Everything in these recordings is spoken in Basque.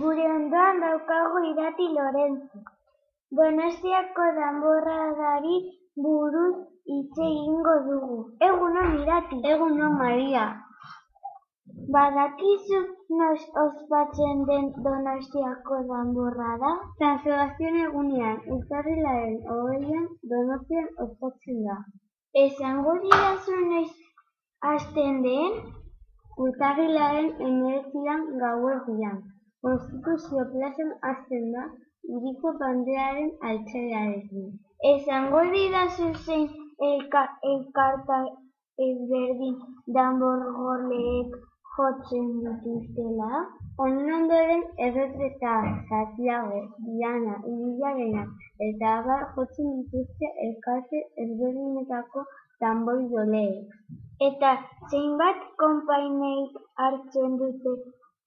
Gure ondoan daukagu irati Lorentzu. Donostiako danborradari buruz hitz egingo dugu. Egunon irati. Egunon Maria. Badakizu nos ospatzen den Donostiako danborrada? San Sebastian egunean, urtarrilaren hogeian Donostian ospatzen da. Esango didazu noiz hasten den? Urtarrilaren hemeretzian gauerdian. Konstituzio plazan hasten da, hiriko banderaren altxarearekin. Esango didazu zein elka, elkarta ezberdin danborgoleek jotzen dituztela? Honen ondoren erretreta, Santiago, Diana, Iriarena eta abar jotzen dituzte elkarte ezberdinetako danboi-joleek. Eta zeinbat konpaineik hartzen dute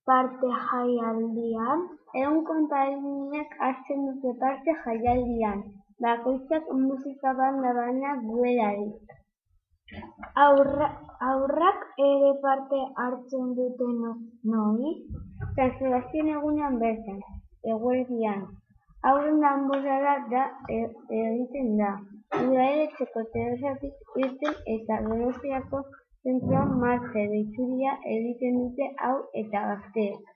parte jaialdian? Ehun konpainek hartzen dute parte jaialdian, bakoitzak musika banda bana duelarik. Aurra, aurrak ere parte hartzen dute no, noi? San Sebastian egunean bertan, eguerdian. Aurren danborrada da e, egiten da. Udaletxeko terrazatik irten eta Donostiako zentroan martxe deitzuria egiten dute hau eta gazteek.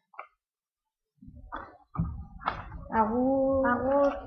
Agur. Agur.